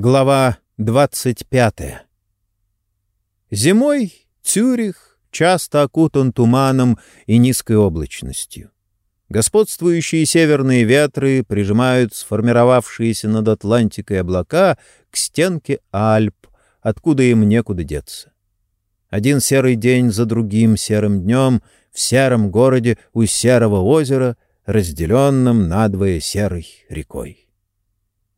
Глава 25. Зимой Цюрих часто окутан туманом и низкой облачностью. Господствующие северные ветры прижимают сформировавшиеся над Атлантикой облака к стенке Альп, откуда им некуда деться. Один серый день за другим серым днем в сером городе у серого озера, разделенном надвое серой рекой.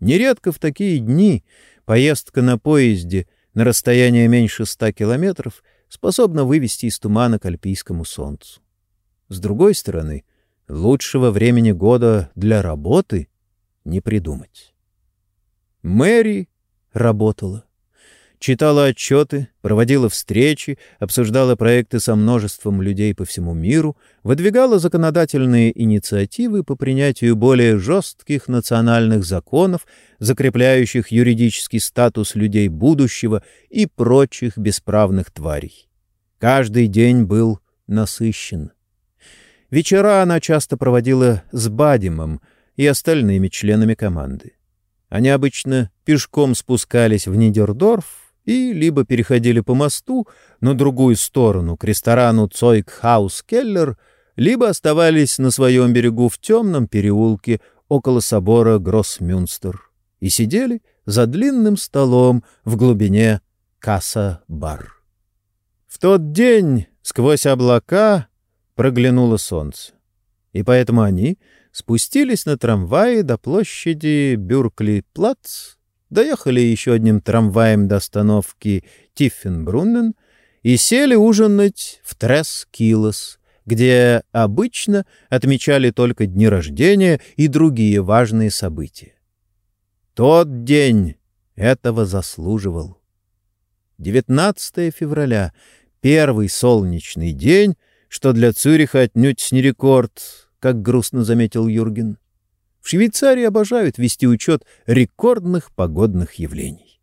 Нередко в такие дни поездка на поезде на расстояние меньше ста километров способна вывести из тумана к альпийскому солнцу. С другой стороны, лучшего времени года для работы не придумать. Мэри работала читала отчеты, проводила встречи, обсуждала проекты со множеством людей по всему миру, выдвигала законодательные инициативы по принятию более жестких национальных законов, закрепляющих юридический статус людей будущего и прочих бесправных тварей. Каждый день был насыщен. Вечера она часто проводила с Бадимом и остальными членами команды. Они обычно пешком спускались в Нидердорф, и либо переходили по мосту на другую сторону, к ресторану Цойкхаус Келлер, либо оставались на своем берегу в темном переулке около собора Гроссмюнстер и сидели за длинным столом в глубине касса-бар. В тот день сквозь облака проглянуло солнце, и поэтому они спустились на трамвае до площади Бюркли-Плац доехали еще одним трамваем до остановки Тиффенбруннен и сели ужинать в Трес-Килос, где обычно отмечали только дни рождения и другие важные события. Тот день этого заслуживал. 19 февраля — первый солнечный день, что для Цюриха отнюдь не рекорд, как грустно заметил Юрген. В Швейцарии обожают вести учет рекордных погодных явлений.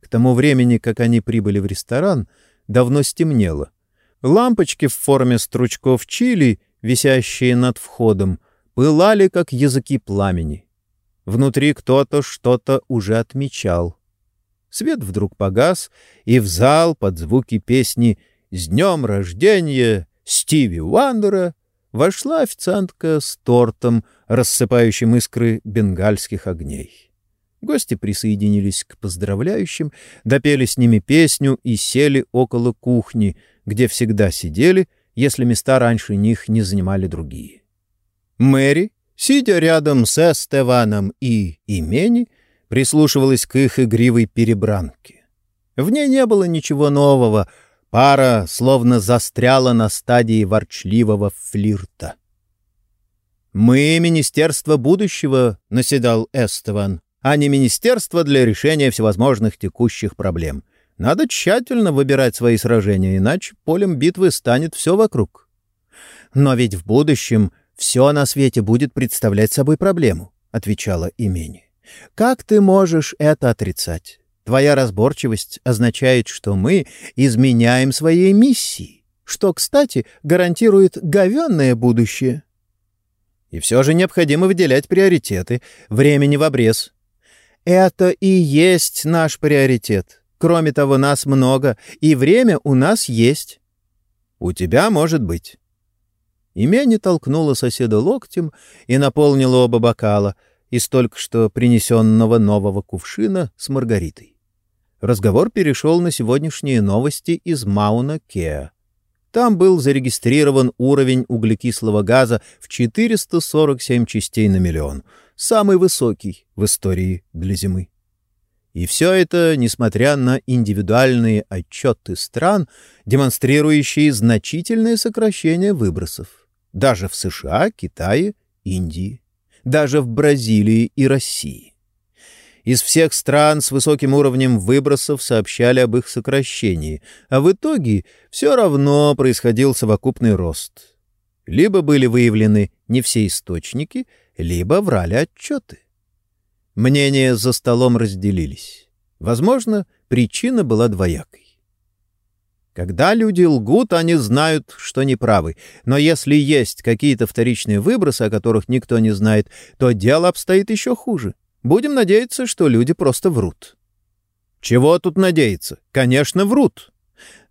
К тому времени, как они прибыли в ресторан, давно стемнело. Лампочки в форме стручков чили, висящие над входом, пылали, как языки пламени. Внутри кто-то что-то уже отмечал. Свет вдруг погас, и в зал под звуки песни «С днем рождения!» Стиви Уандера вошла официантка с тортом, рассыпающим искры бенгальских огней. Гости присоединились к поздравляющим, допели с ними песню и сели около кухни, где всегда сидели, если места раньше них не занимали другие. Мэри, сидя рядом с Эстеваном и Имени, прислушивалась к их игривой перебранке. В ней не было ничего нового — Пара словно застряла на стадии ворчливого флирта. «Мы — Министерство будущего», — наседал Эстеван, «а не Министерство для решения всевозможных текущих проблем. Надо тщательно выбирать свои сражения, иначе полем битвы станет все вокруг». «Но ведь в будущем все на свете будет представлять собой проблему», — отвечала Имени. «Как ты можешь это отрицать? Твоя разборчивость означает, что мы изменяем своей миссии, что, кстати, гарантирует говенное будущее. И все же необходимо выделять приоритеты, времени в обрез. Это и есть наш приоритет. Кроме того, нас много, и время у нас есть. У тебя может быть. Имени толкнула соседа локтем и наполнила оба бокала из только что принесенного нового кувшина с маргаритой разговор перешел на сегодняшние новости из Мауна Кеа. Там был зарегистрирован уровень углекислого газа в 447 частей на миллион, самый высокий в истории для Зимы. И все это, несмотря на индивидуальные отчеты стран, демонстрирующие значительное сокращение выбросов. Даже в США, Китае, Индии. Даже в Бразилии и России. Из всех стран с высоким уровнем выбросов сообщали об их сокращении, а в итоге все равно происходил совокупный рост. Либо были выявлены не все источники, либо врали отчеты. Мнения за столом разделились. Возможно, причина была двоякой. Когда люди лгут, они знают, что неправы. Но если есть какие-то вторичные выбросы, о которых никто не знает, то дело обстоит еще хуже. Будем надеяться, что люди просто врут. Чего тут надеяться? Конечно, врут.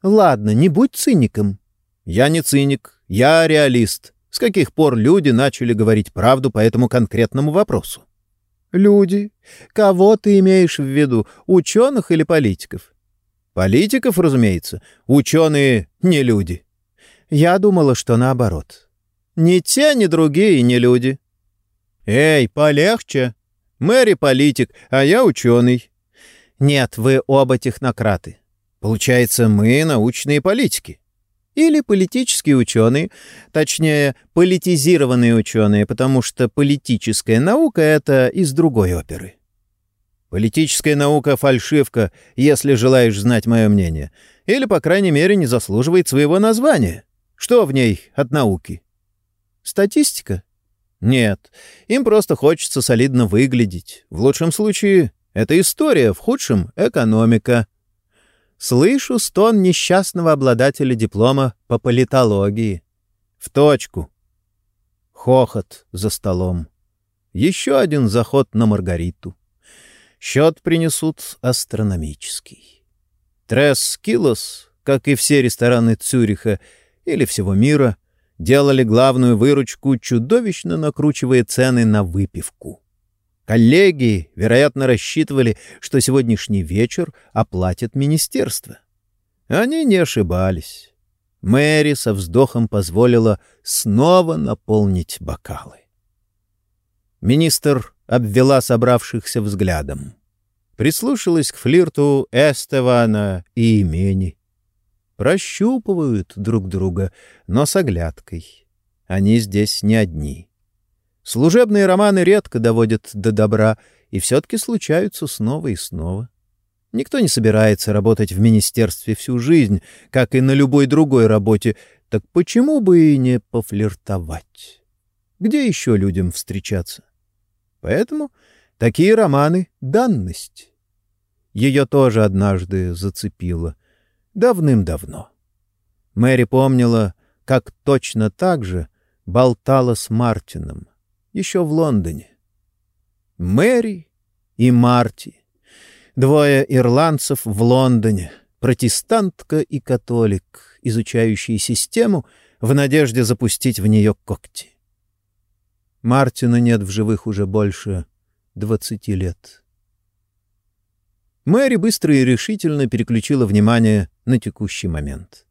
Ладно, не будь циником. Я не циник, я реалист. С каких пор люди начали говорить правду по этому конкретному вопросу? Люди. Кого ты имеешь в виду, ученых или политиков? Политиков, разумеется. Ученые не люди. Я думала, что наоборот. Ни те, ни другие не люди. Эй, полегче. Мэри политик, а я ученый. Нет, вы оба технократы. Получается, мы научные политики. Или политические ученые, точнее, политизированные ученые, потому что политическая наука — это из другой оперы. Политическая наука — фальшивка, если желаешь знать мое мнение. Или, по крайней мере, не заслуживает своего названия. Что в ней от науки? Статистика? Нет, им просто хочется солидно выглядеть. В лучшем случае это история, в худшем — экономика. Слышу стон несчастного обладателя диплома по политологии. В точку. Хохот за столом. Еще один заход на Маргариту. Счет принесут астрономический. Тресс Килос, как и все рестораны Цюриха или всего мира — делали главную выручку, чудовищно накручивая цены на выпивку. Коллеги, вероятно, рассчитывали, что сегодняшний вечер оплатит министерство. Они не ошибались. Мэри со вздохом позволила снова наполнить бокалы. Министр обвела собравшихся взглядом. Прислушалась к флирту Эстевана и имени прощупывают друг друга, но с оглядкой. Они здесь не одни. Служебные романы редко доводят до добра, и все-таки случаются снова и снова. Никто не собирается работать в министерстве всю жизнь, как и на любой другой работе, так почему бы и не пофлиртовать? Где еще людям встречаться? Поэтому такие романы — данность. Ее тоже однажды зацепило — давным-давно. Мэри помнила, как точно так же болтала с Мартином, еще в Лондоне. Мэри и Марти, двое ирландцев в Лондоне, протестантка и католик, изучающие систему в надежде запустить в нее когти. Мартина нет в живых уже больше двадцати лет. Мэри быстро и решительно переключила внимание на текущий момент.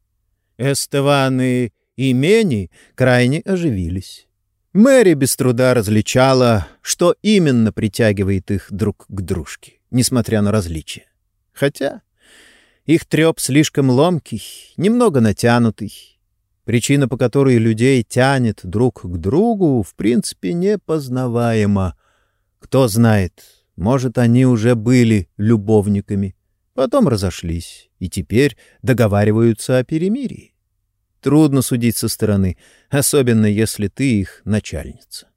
Эстеван и Имени крайне оживились. Мэри без труда различала, что именно притягивает их друг к дружке, несмотря на различия. Хотя их треп слишком ломкий, немного натянутый. Причина, по которой людей тянет друг к другу, в принципе, непознаваема. Кто знает, может, они уже были любовниками, потом разошлись и теперь договариваются о перемирии. Трудно судить со стороны, особенно если ты их начальница.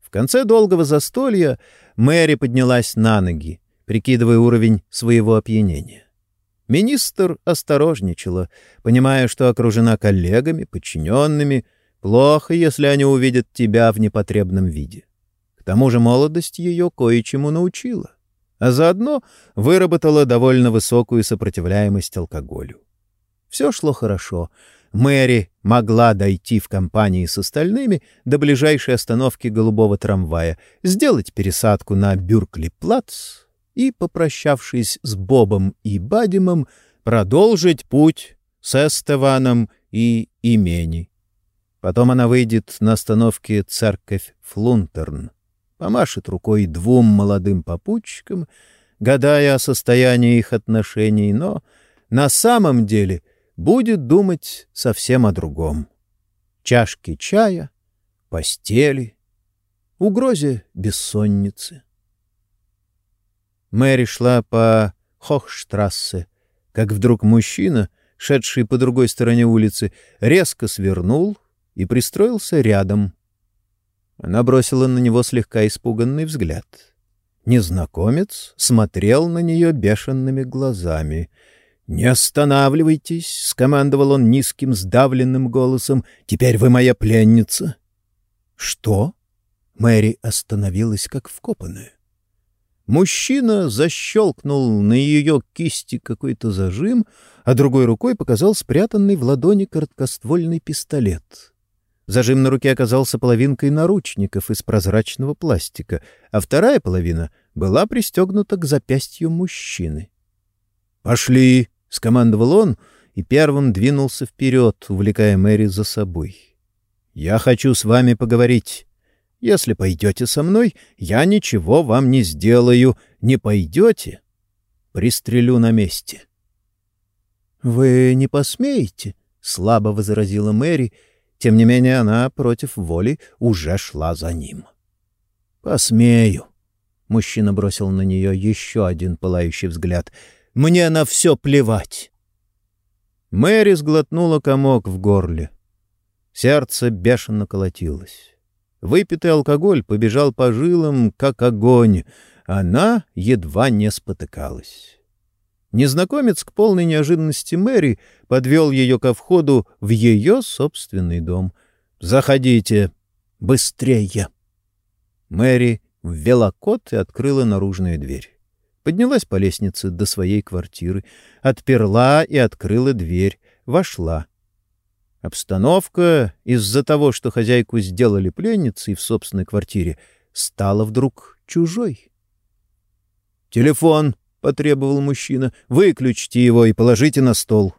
В конце долгого застолья Мэри поднялась на ноги, прикидывая уровень своего опьянения. Министр осторожничала, понимая, что окружена коллегами, подчиненными. Плохо, если они увидят тебя в непотребном виде. К тому же молодость ее кое-чему научила, а заодно выработала довольно высокую сопротивляемость алкоголю. Все шло хорошо. Мэри могла дойти в компании с остальными до ближайшей остановки голубого трамвая, сделать пересадку на Бюркли-плац и, попрощавшись с Бобом и Бадимом, продолжить путь с Эстеваном и Имени. Потом она выйдет на остановке церковь Флунтерн помашет рукой двум молодым попутчикам, гадая о состоянии их отношений, но на самом деле будет думать совсем о другом. Чашки чая, постели, угрозе бессонницы. Мэри шла по Хохштрассе, как вдруг мужчина, шедший по другой стороне улицы, резко свернул и пристроился рядом — она бросила на него слегка испуганный взгляд. Незнакомец смотрел на нее бешеными глазами. «Не останавливайтесь!» — скомандовал он низким сдавленным голосом. «Теперь вы моя пленница!» «Что?» — Мэри остановилась как вкопанная. Мужчина защелкнул на ее кисти какой-то зажим, а другой рукой показал спрятанный в ладони короткоствольный пистолет. Зажим на руке оказался половинкой наручников из прозрачного пластика, а вторая половина была пристегнута к запястью мужчины. «Пошли!» — скомандовал он и первым двинулся вперед, увлекая Мэри за собой. «Я хочу с вами поговорить. Если пойдете со мной, я ничего вам не сделаю. Не пойдете — пристрелю на месте». «Вы не посмеете?» — слабо возразила Мэри. Тем не менее она против воли уже шла за ним. «Посмею». Мужчина бросил на нее еще один пылающий взгляд. «Мне на все плевать». Мэри сглотнула комок в горле. Сердце бешено колотилось. Выпитый алкоголь побежал по жилам, как огонь. Она едва не спотыкалась. Незнакомец к полной неожиданности Мэри подвел ее ко входу в ее собственный дом. «Заходите! Быстрее!» Мэри ввела код и открыла наружную дверь. Поднялась по лестнице до своей квартиры, отперла и открыла дверь, вошла. Обстановка из-за того, что хозяйку сделали пленницей в собственной квартире, стала вдруг чужой. «Телефон!» — потребовал мужчина. «Выключите его и положите на стол».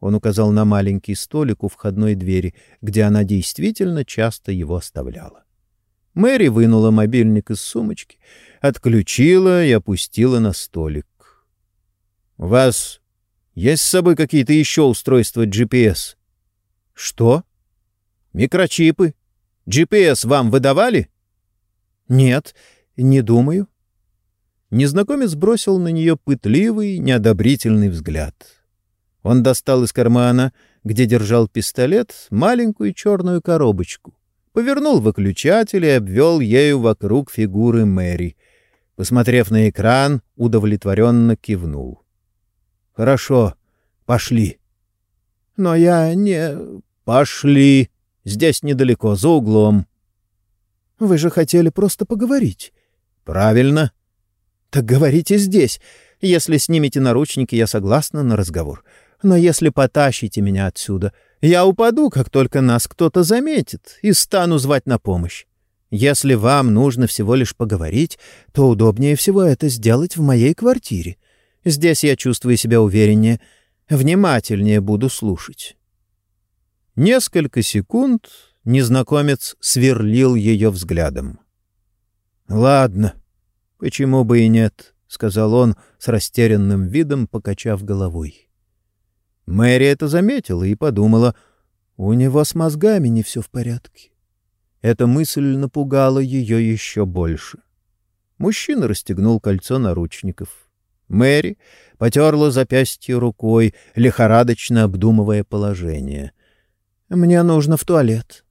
Он указал на маленький столик у входной двери, где она действительно часто его оставляла. Мэри вынула мобильник из сумочки, отключила и опустила на столик. — У вас есть с собой какие-то еще устройства GPS? — Что? — Микрочипы. GPS вам выдавали? — Нет, не думаю. Незнакомец бросил на нее пытливый, неодобрительный взгляд. Он достал из кармана, где держал пистолет, маленькую черную коробочку повернул выключатель и обвел ею вокруг фигуры Мэри. Посмотрев на экран, удовлетворенно кивнул. — Хорошо, пошли. — Но я не... — Пошли. Здесь недалеко, за углом. — Вы же хотели просто поговорить. — Правильно. — Так говорите здесь. Если снимете наручники, я согласна на разговор. Но если потащите меня отсюда, я упаду, как только нас кто-то заметит, и стану звать на помощь. Если вам нужно всего лишь поговорить, то удобнее всего это сделать в моей квартире. Здесь я чувствую себя увереннее, внимательнее буду слушать». Несколько секунд незнакомец сверлил ее взглядом. «Ладно, почему бы и нет», — сказал он с растерянным видом, покачав головой. Мэри это заметила и подумала, у него с мозгами не все в порядке. Эта мысль напугала ее еще больше. Мужчина расстегнул кольцо наручников. Мэри потерла запястье рукой, лихорадочно обдумывая положение. «Мне нужно в туалет».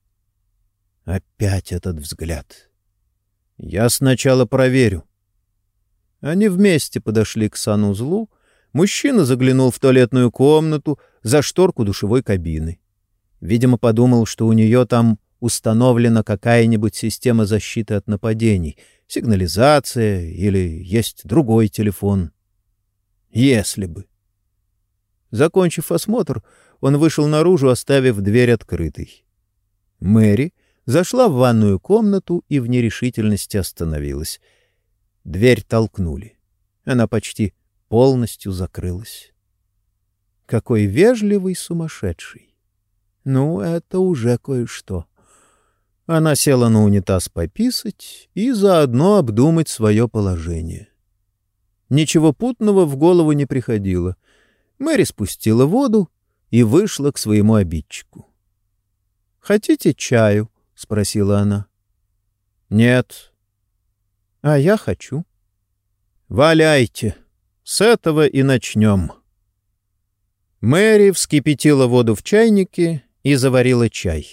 Опять этот взгляд. «Я сначала проверю». Они вместе подошли к санузлу, Мужчина заглянул в туалетную комнату за шторку душевой кабины. Видимо, подумал, что у нее там установлена какая-нибудь система защиты от нападений, сигнализация или есть другой телефон. Если бы. Закончив осмотр, он вышел наружу, оставив дверь открытой. Мэри зашла в ванную комнату и в нерешительности остановилась. Дверь толкнули. Она почти полностью закрылась. Какой вежливый сумасшедший! Ну, это уже кое-что. Она села на унитаз пописать и заодно обдумать свое положение. Ничего путного в голову не приходило. Мэри спустила воду и вышла к своему обидчику. — Хотите чаю? — спросила она. — Нет. — А я хочу. — Валяйте, с этого и начнем. Мэри вскипятила воду в чайнике и заварила чай.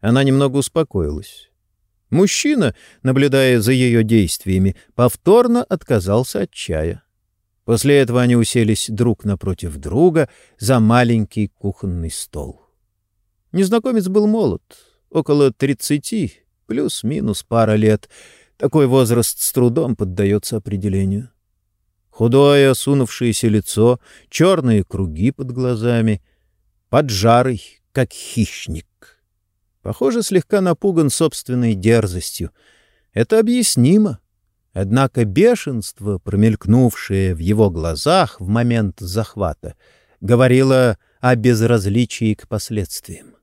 Она немного успокоилась. Мужчина, наблюдая за ее действиями, повторно отказался от чая. После этого они уселись друг напротив друга за маленький кухонный стол. Незнакомец был молод, около тридцати, плюс-минус пара лет, Такой возраст с трудом поддается определению. Худое, осунувшееся лицо, черные круги под глазами, поджарый, как хищник. Похоже, слегка напуган собственной дерзостью. Это объяснимо. Однако бешенство, промелькнувшее в его глазах в момент захвата, говорило о безразличии к последствиям.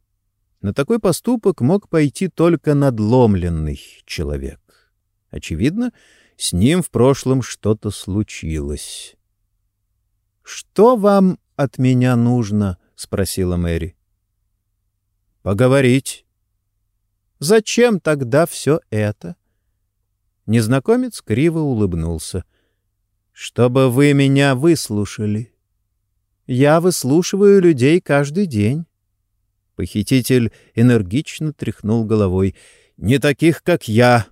На такой поступок мог пойти только надломленный человек. Очевидно, с ним в прошлом что-то случилось. «Что вам от меня нужно?» — спросила Мэри. «Поговорить». «Зачем тогда все это?» Незнакомец криво улыбнулся. «Чтобы вы меня выслушали. Я выслушиваю людей каждый день». Похититель энергично тряхнул головой. «Не таких, как я».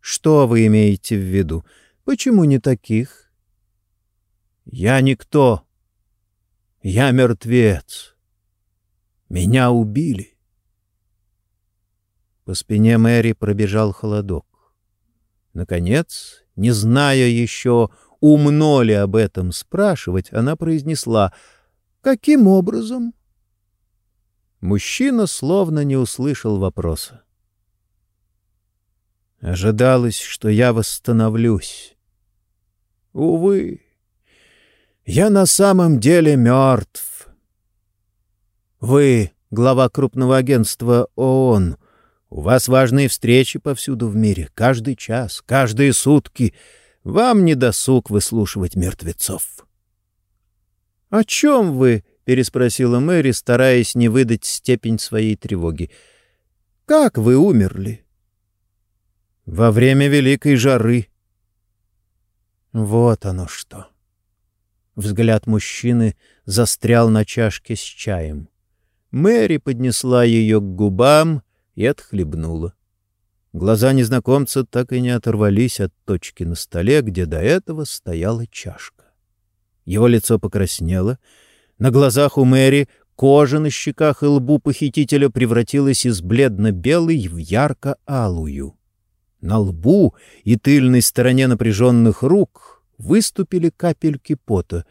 «Что вы имеете в виду? Почему не таких?» «Я никто. Я мертвец. Меня убили». По спине Мэри пробежал холодок. Наконец, не зная еще, умно ли об этом спрашивать, она произнесла «Каким образом?» Мужчина словно не услышал вопроса. Ожидалось, что я восстановлюсь. Увы, я на самом деле мертв. Вы, глава крупного агентства ООН, у вас важные встречи повсюду в мире, каждый час, каждые сутки. Вам не досуг выслушивать мертвецов. — О чем вы? — переспросила Мэри, стараясь не выдать степень своей тревоги. — Как вы умерли? — Во время великой жары. — Вот оно что! Взгляд мужчины застрял на чашке с чаем. Мэри поднесла ее к губам и отхлебнула. Глаза незнакомца так и не оторвались от точки на столе, где до этого стояла чашка. Его лицо покраснело. На глазах у Мэри кожа на щеках и лбу похитителя превратилась из бледно-белой в ярко-алую. На лбу и тыльной стороне напряженных рук выступили капельки пота.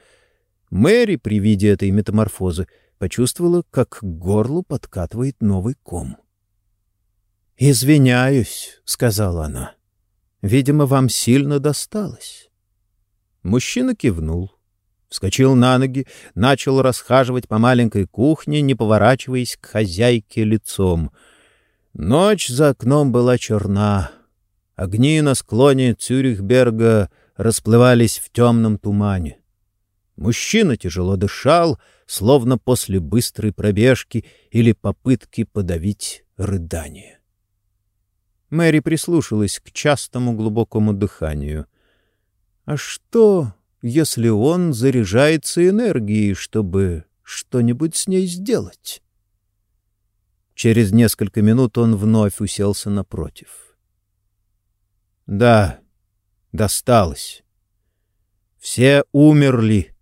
Мэри при виде этой метаморфозы почувствовала, как к горлу подкатывает новый ком. — «Извиняюсь», — сказала она. «Видимо, вам сильно досталось». Мужчина кивнул, вскочил на ноги, начал расхаживать по маленькой кухне, не поворачиваясь к хозяйке лицом. Ночь за окном была черна. Огни на склоне Цюрихберга расплывались в темном тумане. Мужчина тяжело дышал, словно после быстрой пробежки или попытки подавить рыдание. Мэри прислушалась к частому глубокому дыханию. А что, если он заряжается энергией, чтобы что-нибудь с ней сделать? Через несколько минут он вновь уселся напротив. Да, досталось. Все умерли.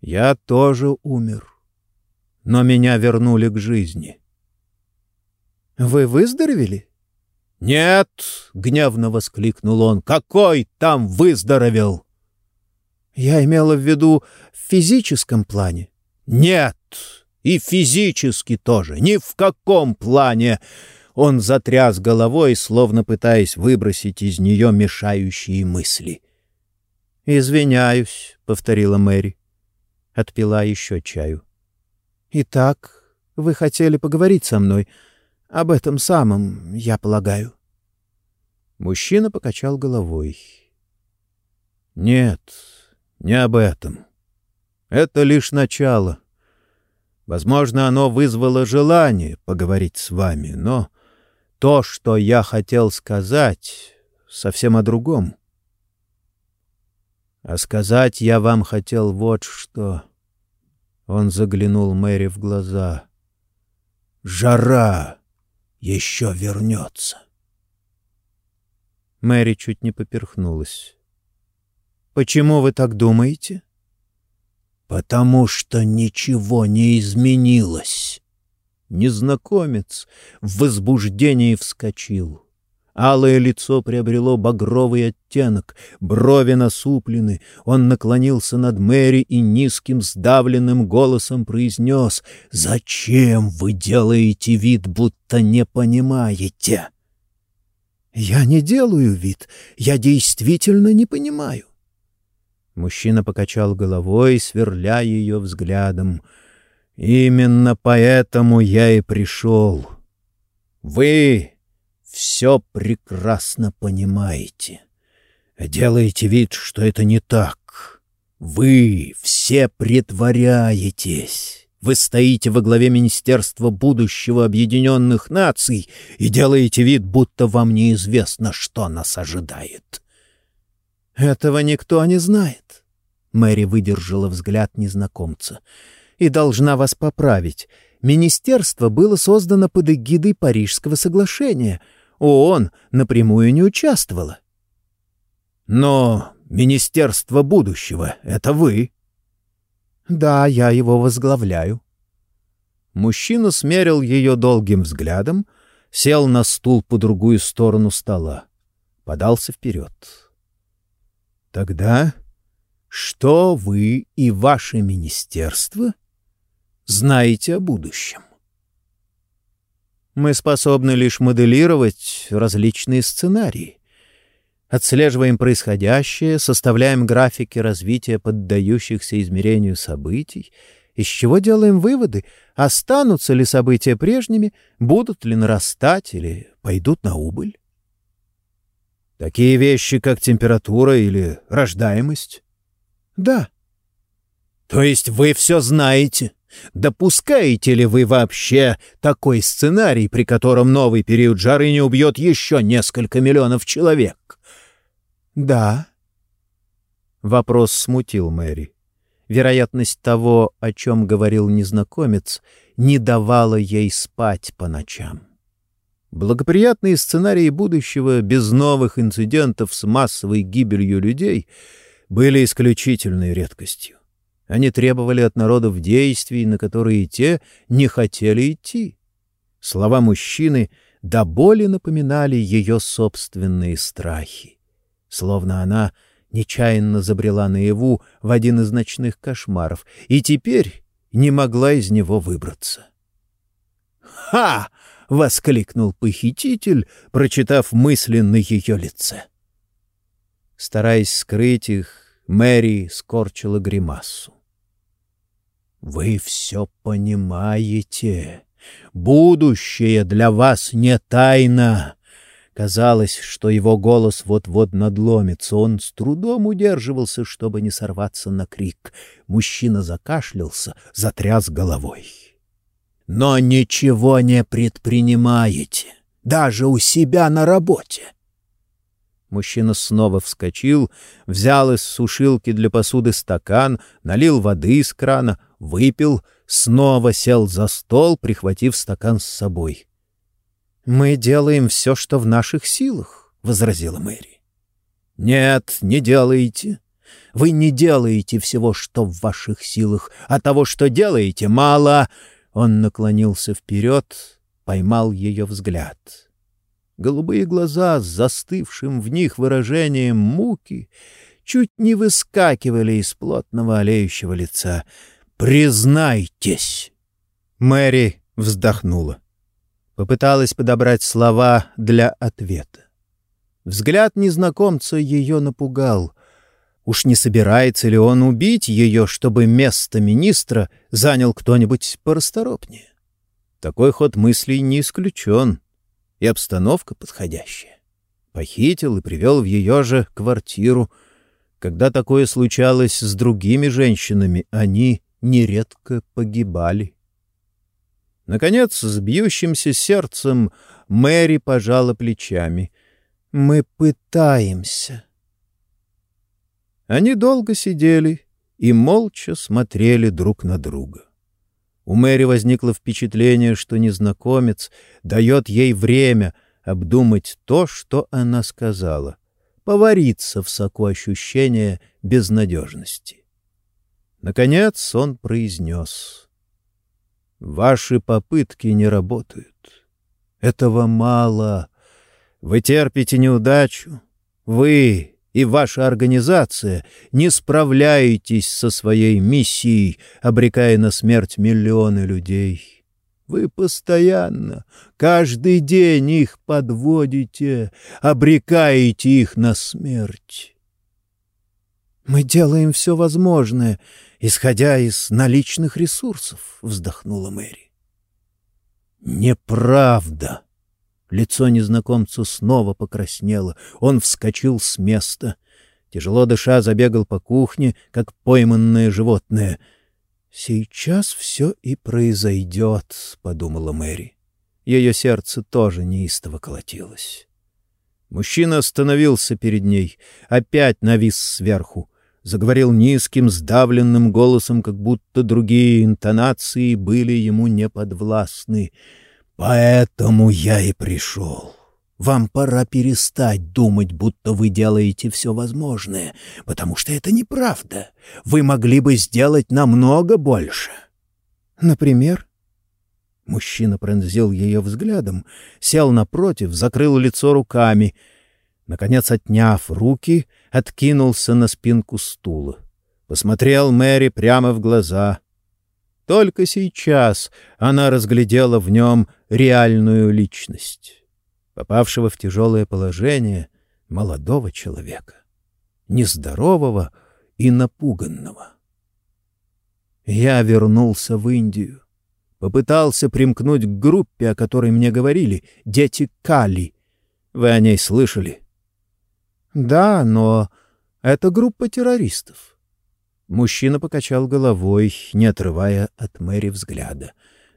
Я тоже умер. Но меня вернули к жизни. — Вы выздоровели? — «Нет!» — гневно воскликнул он. «Какой там выздоровел?» «Я имела в виду в физическом плане». «Нет! И физически тоже! Ни в каком плане!» Он затряс головой, словно пытаясь выбросить из нее мешающие мысли. «Извиняюсь», — повторила Мэри. Отпила еще чаю. «Итак, вы хотели поговорить со мной?» Об этом самом, я полагаю. Мужчина покачал головой. Нет, не об этом. Это лишь начало. Возможно, оно вызвало желание поговорить с вами, но то, что я хотел сказать, совсем о другом. А сказать я вам хотел вот что. Он заглянул Мэри в глаза. Жара! еще вернется. Мэри чуть не поперхнулась. «Почему вы так думаете?» «Потому что ничего не изменилось». Незнакомец в возбуждении вскочил. Алое лицо приобрело багровый оттенок, брови насуплены. Он наклонился над Мэри и низким сдавленным голосом произнес «Зачем вы делаете вид, будто не понимаете?» «Я не делаю вид, я действительно не понимаю». Мужчина покачал головой, сверля ее взглядом. «Именно поэтому я и пришел. Вы все прекрасно понимаете. Делаете вид, что это не так. Вы все притворяетесь. Вы стоите во главе Министерства будущего Объединенных Наций и делаете вид, будто вам неизвестно, что нас ожидает. Этого никто не знает. Мэри выдержала взгляд незнакомца. И должна вас поправить. Министерство было создано под эгидой Парижского соглашения — ООН напрямую не участвовала. Но Министерство будущего — это вы. Да, я его возглавляю. Мужчина смерил ее долгим взглядом, сел на стул по другую сторону стола, подался вперед. Тогда что вы и ваше министерство знаете о будущем? Мы способны лишь моделировать различные сценарии. Отслеживаем происходящее, составляем графики развития поддающихся измерению событий, из чего делаем выводы, останутся ли события прежними, будут ли нарастать или пойдут на убыль. Такие вещи, как температура или рождаемость? Да. То есть вы все знаете? Допускаете ли вы вообще такой сценарий, при котором новый период жары не убьет еще несколько миллионов человек? Да. Вопрос смутил Мэри. Вероятность того, о чем говорил незнакомец, не давала ей спать по ночам. Благоприятные сценарии будущего без новых инцидентов с массовой гибелью людей были исключительной редкостью. Они требовали от народов действий, на которые те не хотели идти. Слова мужчины до боли напоминали ее собственные страхи. Словно она нечаянно забрела наяву в один из ночных кошмаров и теперь не могла из него выбраться. «Ха!» — воскликнул похититель, прочитав мысли на ее лице. Стараясь скрыть их, Мэри скорчила гримасу. «Вы все понимаете. Будущее для вас не тайна». Казалось, что его голос вот-вот надломится. Он с трудом удерживался, чтобы не сорваться на крик. Мужчина закашлялся, затряс головой. «Но ничего не предпринимаете, даже у себя на работе. Мужчина снова вскочил, взял из сушилки для посуды стакан, налил воды из крана, выпил, снова сел за стол, прихватив стакан с собой. — Мы делаем все, что в наших силах, — возразила Мэри. — Нет, не делаете. Вы не делаете всего, что в ваших силах, а того, что делаете, мало. Он наклонился вперед, поймал ее взгляд. Голубые глаза с застывшим в них выражением муки чуть не выскакивали из плотного олеющего лица. «Признайтесь!» Мэри вздохнула. Попыталась подобрать слова для ответа. Взгляд незнакомца ее напугал. Уж не собирается ли он убить ее, чтобы место министра занял кто-нибудь порасторопнее? Такой ход мыслей не исключен и обстановка подходящая. Похитил и привел в ее же квартиру. Когда такое случалось с другими женщинами, они нередко погибали. Наконец, с бьющимся сердцем Мэри пожала плечами. «Мы пытаемся». Они долго сидели и молча смотрели друг на друга. У Мэри возникло впечатление, что незнакомец дает ей время обдумать то, что она сказала, повариться в соку ощущения безнадежности. Наконец он произнес. «Ваши попытки не работают. Этого мало. Вы терпите неудачу. Вы и ваша организация не справляетесь со своей миссией, обрекая на смерть миллионы людей. Вы постоянно, каждый день их подводите, обрекаете их на смерть. «Мы делаем все возможное, исходя из наличных ресурсов», — вздохнула Мэри. «Неправда!» Лицо незнакомца снова покраснело. Он вскочил с места. Тяжело дыша, забегал по кухне, как пойманное животное. «Сейчас все и произойдет», — подумала Мэри. Ее сердце тоже неистово колотилось. Мужчина остановился перед ней, опять навис сверху. Заговорил низким, сдавленным голосом, как будто другие интонации были ему неподвластны — Поэтому я и пришел. Вам пора перестать думать, будто вы делаете все возможное, потому что это неправда. Вы могли бы сделать намного больше. Например? Мужчина пронзил ее взглядом, сел напротив, закрыл лицо руками. Наконец, отняв руки, откинулся на спинку стула. Посмотрел Мэри прямо в глаза. Только сейчас она разглядела в нем реальную личность, попавшего в тяжелое положение молодого человека, нездорового и напуганного. Я вернулся в Индию, попытался примкнуть к группе, о которой мне говорили, «Дети Кали». Вы о ней слышали? Да, но это группа террористов. Мужчина покачал головой, не отрывая от Мэри взгляда.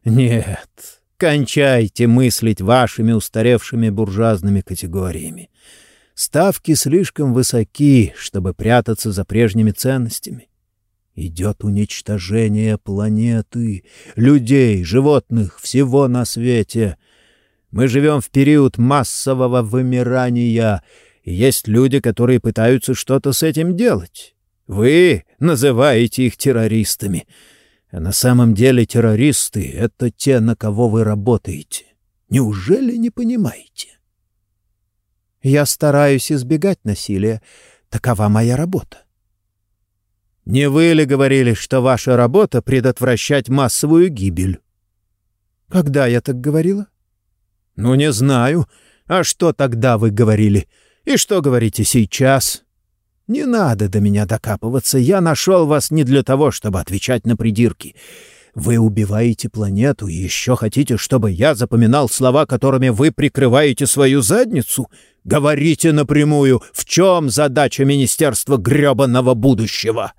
«Нет, кончайте мыслить вашими устаревшими буржуазными категориями. Ставки слишком высоки, чтобы прятаться за прежними ценностями. Идет уничтожение планеты, людей, животных, всего на свете. Мы живем в период массового вымирания, есть люди, которые пытаются что-то с этим делать». Вы называете их террористами. А на самом деле террористы — это те, на кого вы работаете. Неужели не понимаете? Я стараюсь избегать насилия. Такова моя работа. Не вы ли говорили, что ваша работа — предотвращать массовую гибель? Когда я так говорила? Ну, не знаю. А что тогда вы говорили? И что говорите сейчас? Не надо до меня докапываться. Я нашел вас не для того, чтобы отвечать на придирки. Вы убиваете планету и еще хотите, чтобы я запоминал слова, которыми вы прикрываете свою задницу? Говорите напрямую, в чем задача Министерства гребанного будущего?»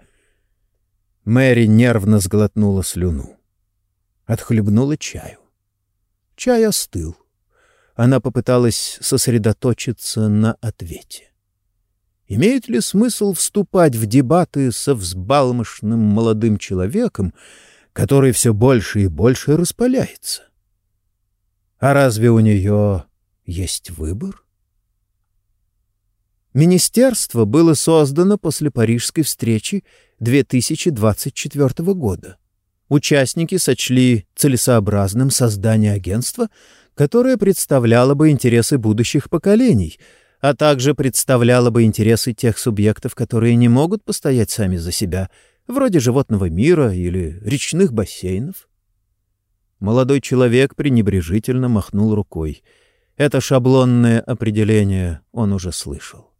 Мэри нервно сглотнула слюну. Отхлебнула чаю. Чай остыл. Она попыталась сосредоточиться на ответе. Имеет ли смысл вступать в дебаты со взбалмошным молодым человеком, который все больше и больше распаляется? А разве у нее есть выбор? Министерство было создано после Парижской встречи 2024 года. Участники сочли целесообразным создание агентства, которое представляло бы интересы будущих поколений — а также представляла бы интересы тех субъектов, которые не могут постоять сами за себя, вроде животного мира или речных бассейнов. Молодой человек пренебрежительно махнул рукой. Это шаблонное определение он уже слышал.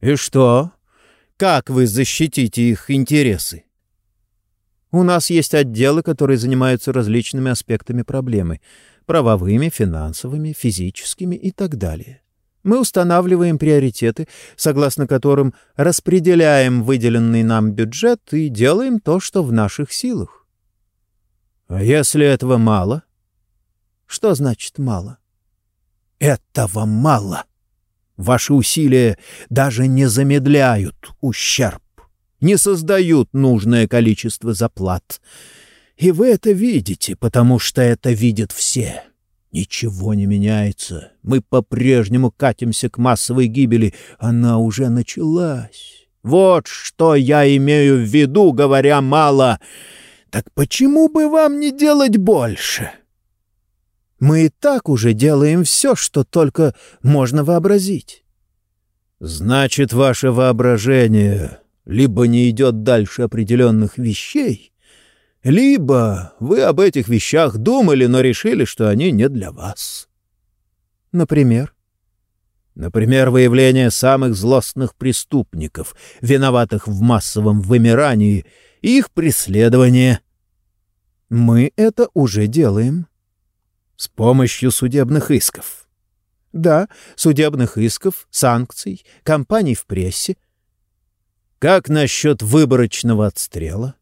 «И что? Как вы защитите их интересы?» «У нас есть отделы, которые занимаются различными аспектами проблемы — правовыми, финансовыми, физическими и так далее. Мы устанавливаем приоритеты, согласно которым распределяем выделенный нам бюджет и делаем то, что в наших силах. А если этого мало? Что значит мало? Этого мало. Ваши усилия даже не замедляют ущерб, не создают нужное количество заплат. И вы это видите, потому что это видят все. Ничего не меняется. Мы по-прежнему катимся к массовой гибели. Она уже началась. Вот что я имею в виду, говоря мало. Так почему бы вам не делать больше? Мы и так уже делаем все, что только можно вообразить. Значит, ваше воображение либо не идет дальше определенных вещей, либо вы об этих вещах думали, но решили, что они не для вас. Например? Например, выявление самых злостных преступников, виноватых в массовом вымирании, и их преследование. Мы это уже делаем. С помощью судебных исков. Да, судебных исков, санкций, кампаний в прессе. Как насчет выборочного отстрела?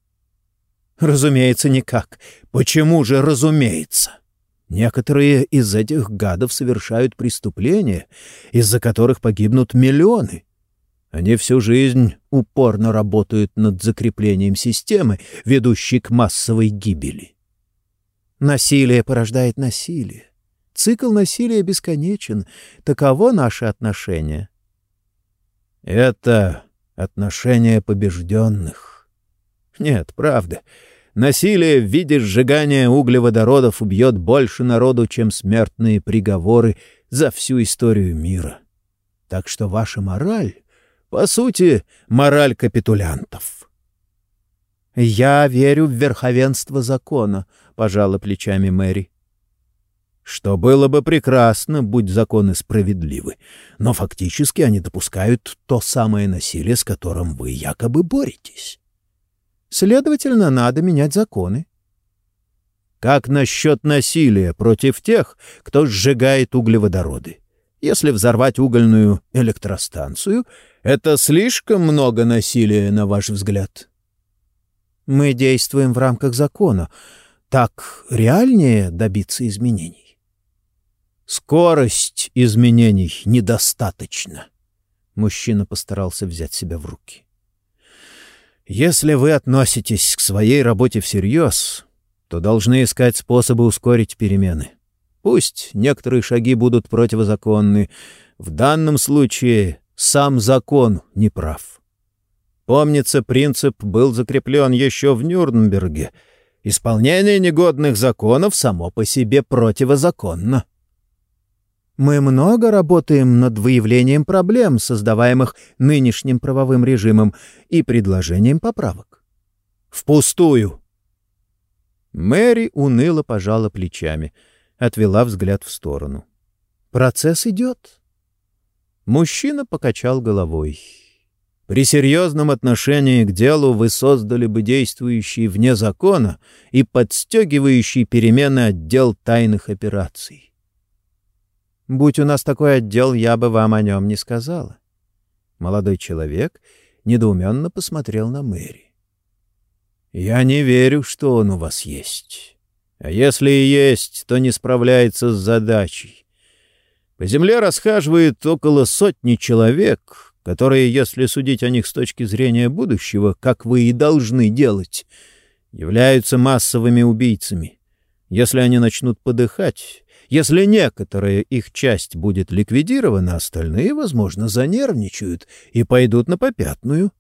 Разумеется, никак. Почему же разумеется? Некоторые из этих гадов совершают преступления, из-за которых погибнут миллионы. Они всю жизнь упорно работают над закреплением системы, ведущей к массовой гибели. Насилие порождает насилие. Цикл насилия бесконечен. Таково наше отношение. Это отношение побежденных. Нет, правда. Насилие в виде сжигания углеводородов убьет больше народу, чем смертные приговоры за всю историю мира. Так что ваша мораль, по сути, мораль капитулянтов. «Я верю в верховенство закона», — пожала плечами Мэри. «Что было бы прекрасно, будь законы справедливы, но фактически они допускают то самое насилие, с которым вы якобы боретесь». Следовательно, надо менять законы. Как насчет насилия против тех, кто сжигает углеводороды? Если взорвать угольную электростанцию, это слишком много насилия, на ваш взгляд? Мы действуем в рамках закона. Так реальнее добиться изменений. Скорость изменений недостаточно. Мужчина постарался взять себя в руки. Если вы относитесь к своей работе всерьез, то должны искать способы ускорить перемены. Пусть некоторые шаги будут противозаконны, в данном случае сам закон не прав. Помнится, принцип был закреплен еще в Нюрнберге. Исполнение негодных законов само по себе противозаконно. Мы много работаем над выявлением проблем, создаваемых нынешним правовым режимом, и предложением поправок. Впустую. Мэри уныло пожала плечами, отвела взгляд в сторону. Процесс идет. Мужчина покачал головой. При серьезном отношении к делу вы создали бы действующий вне закона и подстегивающий перемены отдел тайных операций. Будь у нас такой отдел, я бы вам о нем не сказала. Молодой человек недоуменно посмотрел на Мэри. «Я не верю, что он у вас есть. А если и есть, то не справляется с задачей. По земле расхаживает около сотни человек, которые, если судить о них с точки зрения будущего, как вы и должны делать, являются массовыми убийцами. Если они начнут подыхать, если некоторая их часть будет ликвидирована, остальные, возможно, занервничают и пойдут на попятную.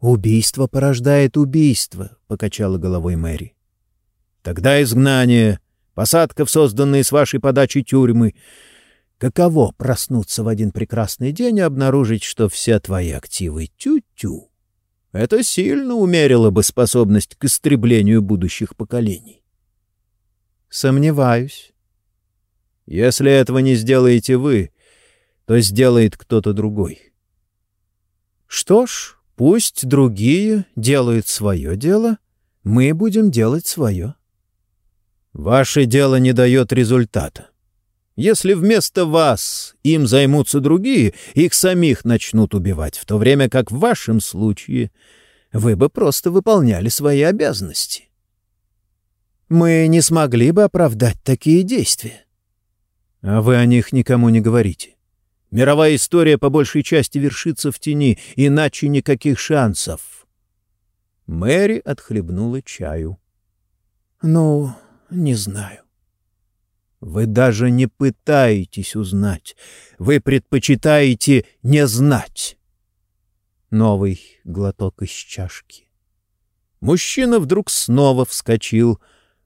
«Убийство порождает убийство», — покачала головой Мэри. «Тогда изгнание, посадка в созданные с вашей подачи тюрьмы. Каково проснуться в один прекрасный день и обнаружить, что все твои активы тю-тю? Это сильно умерило бы способность к истреблению будущих поколений». «Сомневаюсь», если этого не сделаете вы, то сделает кто-то другой. Что ж, пусть другие делают свое дело, мы будем делать свое. Ваше дело не дает результата. Если вместо вас им займутся другие, их самих начнут убивать, в то время как в вашем случае вы бы просто выполняли свои обязанности. Мы не смогли бы оправдать такие действия. А вы о них никому не говорите. Мировая история по большей части вершится в тени, иначе никаких шансов. Мэри отхлебнула чаю. — Ну, не знаю. Вы даже не пытаетесь узнать. Вы предпочитаете не знать. Новый глоток из чашки. Мужчина вдруг снова вскочил.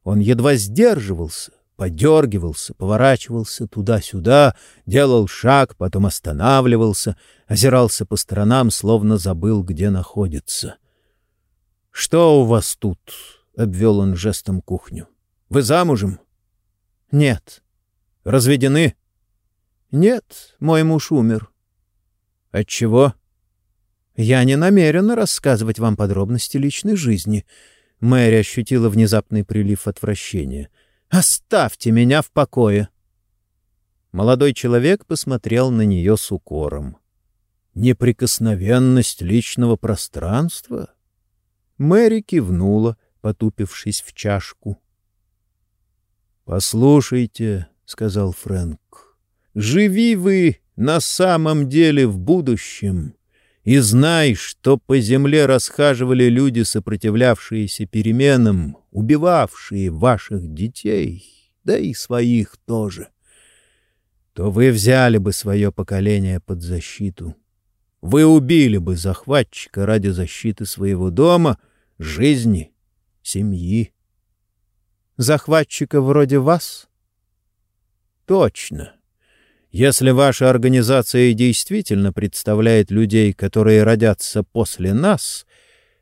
Он едва сдерживался, подергивался, поворачивался туда-сюда, делал шаг, потом останавливался, озирался по сторонам, словно забыл, где находится. — Что у вас тут? — обвел он жестом кухню. — Вы замужем? — Нет. — Разведены? — Нет, мой муж умер. — Отчего? — Я не намерена рассказывать вам подробности личной жизни. Мэри ощутила внезапный прилив отвращения — Оставьте меня в покое!» Молодой человек посмотрел на нее с укором. «Неприкосновенность личного пространства?» Мэри кивнула, потупившись в чашку. «Послушайте», — сказал Фрэнк, — «живи вы на самом деле в будущем, и знай, что по земле расхаживали люди, сопротивлявшиеся переменам, убивавшие ваших детей, да и своих тоже, то вы взяли бы свое поколение под защиту. Вы убили бы захватчика ради защиты своего дома, жизни, семьи. Захватчика вроде вас? Точно. Если ваша организация действительно представляет людей, которые родятся после нас,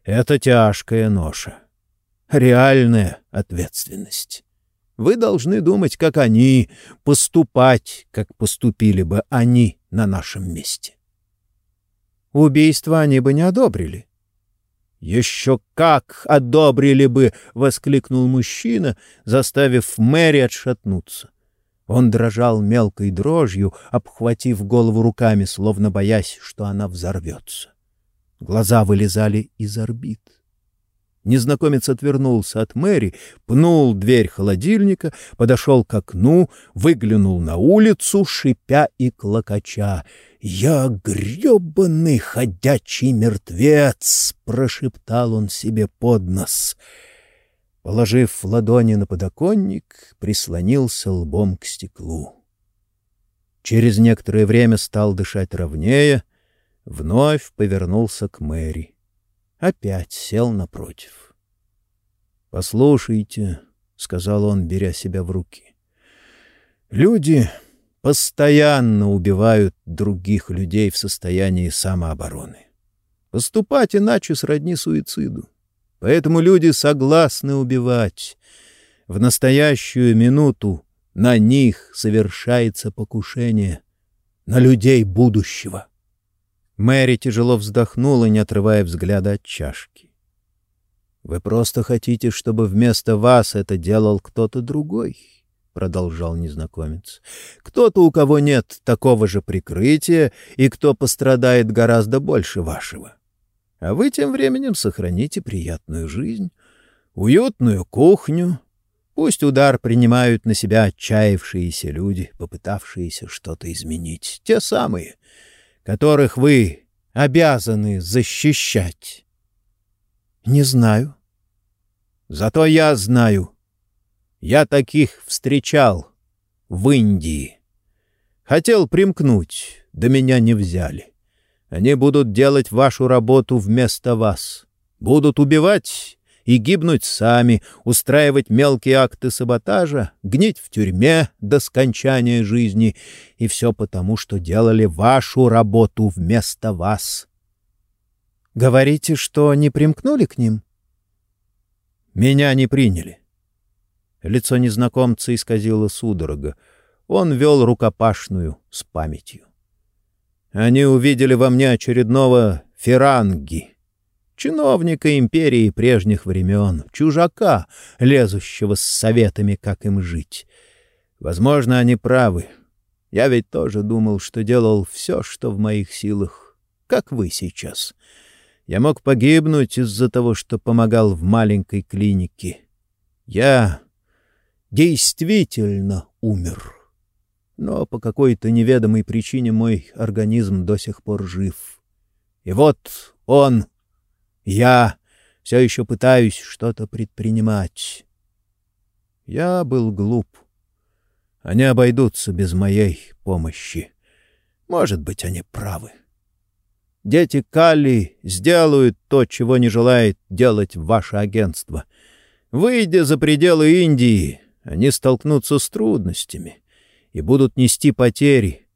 это тяжкая ноша. Реальная ответственность. Вы должны думать, как они, поступать, как поступили бы они на нашем месте. Убийство они бы не одобрили. «Еще как одобрили бы!» — воскликнул мужчина, заставив Мэри отшатнуться. Он дрожал мелкой дрожью, обхватив голову руками, словно боясь, что она взорвется. Глаза вылезали из орбит. Незнакомец отвернулся от Мэри, пнул дверь холодильника, подошел к окну, выглянул на улицу, шипя и клокоча. «Я гребаный ходячий мертвец!» — прошептал он себе под нос. Положив ладони на подоконник, прислонился лбом к стеклу. Через некоторое время стал дышать ровнее, вновь повернулся к Мэри. Опять сел напротив. «Послушайте», — сказал он, беря себя в руки, — «люди постоянно убивают других людей в состоянии самообороны. Поступать иначе сродни суициду. Поэтому люди согласны убивать. В настоящую минуту на них совершается покушение, на людей будущего. Мэри тяжело вздохнула, не отрывая взгляда от чашки. «Вы просто хотите, чтобы вместо вас это делал кто-то другой», — продолжал незнакомец. «Кто-то, у кого нет такого же прикрытия и кто пострадает гораздо больше вашего. А вы тем временем сохраните приятную жизнь, уютную кухню. Пусть удар принимают на себя отчаявшиеся люди, попытавшиеся что-то изменить. Те самые, которых вы обязаны защищать. Не знаю. Зато я знаю. Я таких встречал в Индии. Хотел примкнуть, да меня не взяли. Они будут делать вашу работу вместо вас. Будут убивать и гибнуть сами, устраивать мелкие акты саботажа, гнить в тюрьме до скончания жизни. И все потому, что делали вашу работу вместо вас. Говорите, что не примкнули к ним? Меня не приняли. Лицо незнакомца исказило судорога. Он вел рукопашную с памятью. Они увидели во мне очередного феранги, чиновника империи прежних времен, чужака, лезущего с советами, как им жить. Возможно, они правы. Я ведь тоже думал, что делал все, что в моих силах, как вы сейчас. Я мог погибнуть из-за того, что помогал в маленькой клинике. Я действительно умер но по какой-то неведомой причине мой организм до сих пор жив. И вот он, я, все еще пытаюсь что-то предпринимать. Я был глуп. Они обойдутся без моей помощи. Может быть, они правы. Дети Калли сделают то, чего не желает делать ваше агентство. Выйдя за пределы Индии, Они столкнутся с трудностями и будут нести потери.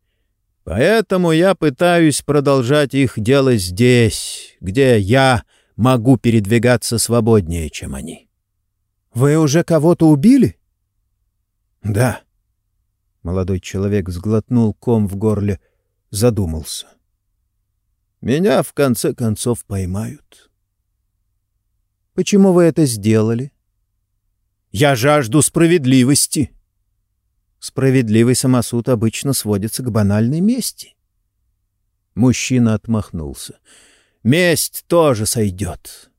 Поэтому я пытаюсь продолжать их дело здесь, где я могу передвигаться свободнее, чем они. — Вы уже кого-то убили? — Да. Молодой человек сглотнул ком в горле, задумался. — Меня в конце концов поймают. — Почему вы это сделали? — Я жажду справедливости. Справедливый самосуд обычно сводится к банальной мести. Мужчина отмахнулся. — Месть тоже сойдет.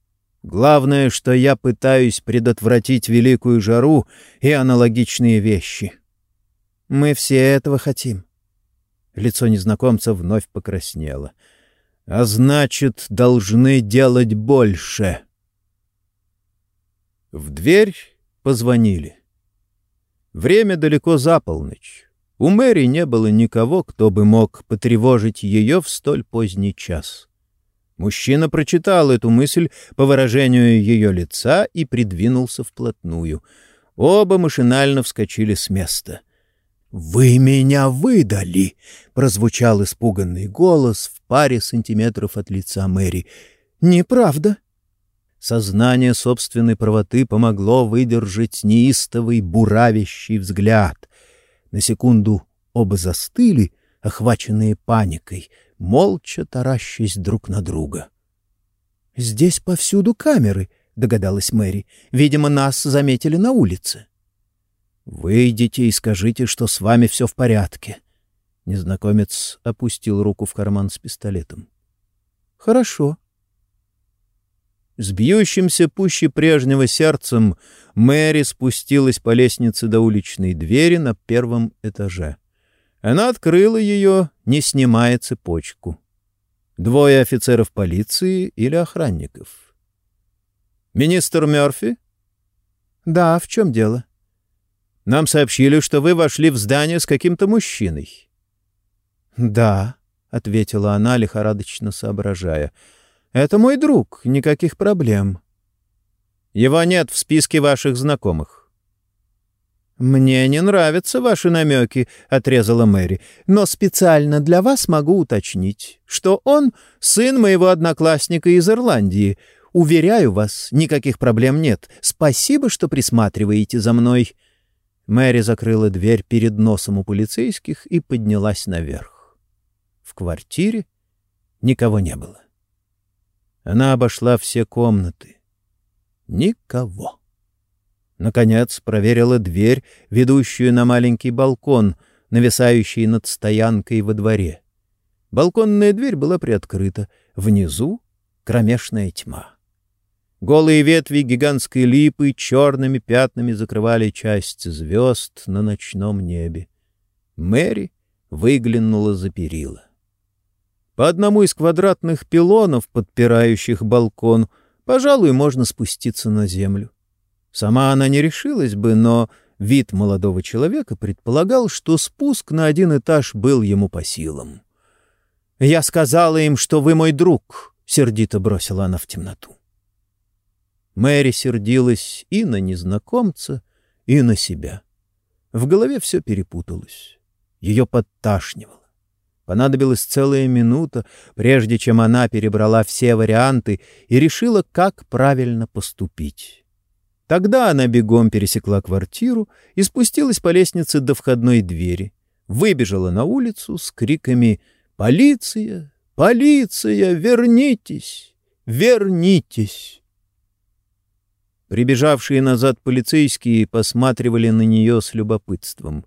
Главное, что я пытаюсь предотвратить великую жару и аналогичные вещи. Мы все этого хотим. Лицо незнакомца вновь покраснело. А значит, должны делать больше. В дверь позвонили. Время далеко за полночь. У Мэри не было никого, кто бы мог потревожить ее в столь поздний час. Мужчина прочитал эту мысль по выражению ее лица и придвинулся вплотную. Оба машинально вскочили с места. «Вы меня выдали!» — прозвучал испуганный голос в паре сантиметров от лица Мэри. «Неправда!» Сознание собственной правоты помогло выдержать неистовый буравящий взгляд. На секунду оба застыли, охваченные паникой — молча таращась друг на друга. «Здесь повсюду камеры», — догадалась Мэри. «Видимо, нас заметили на улице». «Выйдите и скажите, что с вами все в порядке». Незнакомец опустил руку в карман с пистолетом. «Хорошо». С бьющимся пуще прежнего сердцем Мэри спустилась по лестнице до уличной двери на первом этаже. Она открыла ее, не снимая цепочку. Двое офицеров полиции или охранников. «Министр Мёрфи?» «Да, в чем дело?» «Нам сообщили, что вы вошли в здание с каким-то мужчиной». «Да», — ответила она, лихорадочно соображая. «Это мой друг, никаких проблем». «Его нет в списке ваших знакомых». «Мне не нравятся ваши намеки», — отрезала Мэри, «но специально для вас могу уточнить, что он — сын моего одноклассника из Ирландии. Уверяю вас, никаких проблем нет. Спасибо, что присматриваете за мной». Мэри закрыла дверь перед носом у полицейских и поднялась наверх. В квартире никого не было. Она обошла все комнаты. Никого. Наконец проверила дверь, ведущую на маленький балкон, нависающий над стоянкой во дворе. Балконная дверь была приоткрыта. Внизу — кромешная тьма. Голые ветви гигантской липы черными пятнами закрывали часть звезд на ночном небе. Мэри выглянула за перила. По одному из квадратных пилонов, подпирающих балкон, пожалуй, можно спуститься на землю. Сама она не решилась бы, но вид молодого человека предполагал, что спуск на один этаж был ему по силам. «Я сказала им, что вы мой друг», — сердито бросила она в темноту. Мэри сердилась и на незнакомца, и на себя. В голове все перепуталось. Ее подташнивало. Понадобилась целая минута, прежде чем она перебрала все варианты и решила, как правильно поступить. Тогда она бегом пересекла квартиру и спустилась по лестнице до входной двери, выбежала на улицу с криками «Полиция! Полиция! Вернитесь! Вернитесь!» Прибежавшие назад полицейские посматривали на нее с любопытством.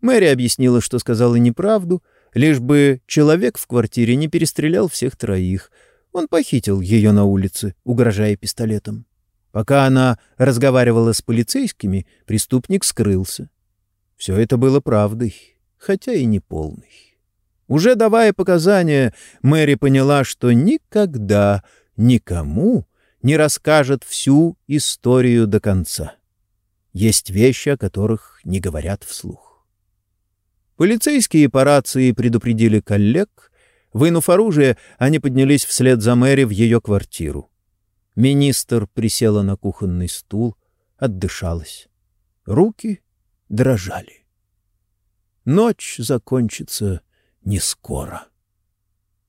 Мэри объяснила, что сказала неправду, лишь бы человек в квартире не перестрелял всех троих. Он похитил ее на улице, угрожая пистолетом. Пока она разговаривала с полицейскими, преступник скрылся. Все это было правдой, хотя и не полной. Уже давая показания, Мэри поняла, что никогда никому не расскажет всю историю до конца. Есть вещи, о которых не говорят вслух. Полицейские по рации предупредили коллег. Вынув оружие, они поднялись вслед за Мэри в ее квартиру. Министр присела на кухонный стул, отдышалась. Руки дрожали. Ночь закончится не скоро.